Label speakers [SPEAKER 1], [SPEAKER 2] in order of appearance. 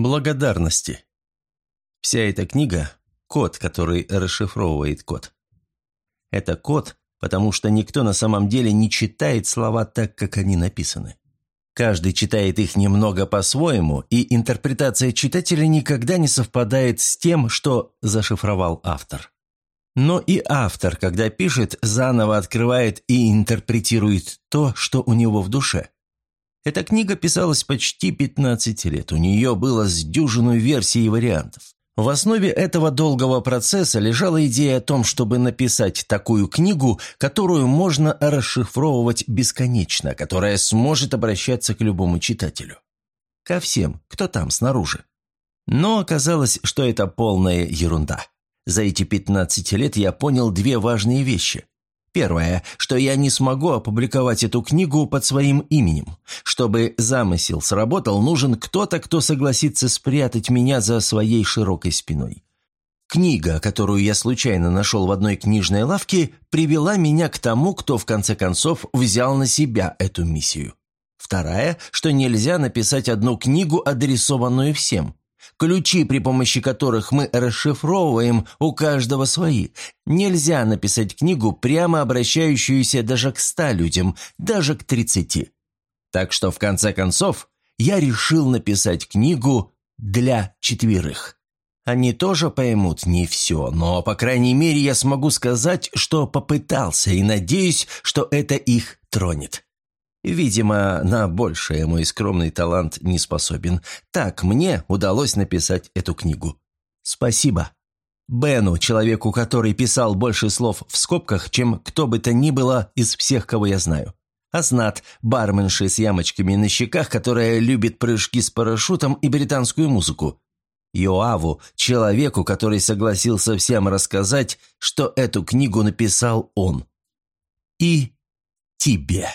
[SPEAKER 1] Благодарности. Вся эта книга – код, который расшифровывает код. Это код, потому что никто на самом деле не читает слова так, как они написаны. Каждый читает их немного по-своему, и интерпретация читателя никогда не совпадает с тем, что зашифровал автор. Но и автор, когда пишет, заново открывает и интерпретирует то, что у него в душе – эта книга писалась почти 15 лет, у нее было с дюжину версий и вариантов. В основе этого долгого процесса лежала идея о том, чтобы написать такую книгу, которую можно расшифровывать бесконечно, которая сможет обращаться к любому читателю. Ко всем, кто там снаружи. Но оказалось, что это полная ерунда. За эти 15 лет я понял две важные вещи. Первое, что я не смогу опубликовать эту книгу под своим именем. Чтобы замысел сработал, нужен кто-то, кто согласится спрятать меня за своей широкой спиной. Книга, которую я случайно нашел в одной книжной лавке, привела меня к тому, кто в конце концов взял на себя эту миссию. Вторая, что нельзя написать одну книгу, адресованную всем. Ключи, при помощи которых мы расшифровываем, у каждого свои. Нельзя написать книгу, прямо обращающуюся даже к ста людям, даже к тридцати. Так что, в конце концов, я решил написать книгу для четверых. Они тоже поймут не все, но, по крайней мере, я смогу сказать, что попытался, и надеюсь, что это их тронет. Видимо, на большее мой скромный талант не способен. Так мне удалось написать эту книгу. Спасибо. Бену, человеку, который писал больше слов в скобках, чем кто бы то ни было из всех, кого я знаю. Азнат, барменши с ямочками на щеках, которая любит прыжки с парашютом и британскую музыку. Йоаву, человеку, который согласился всем рассказать, что эту книгу написал он. И тебе.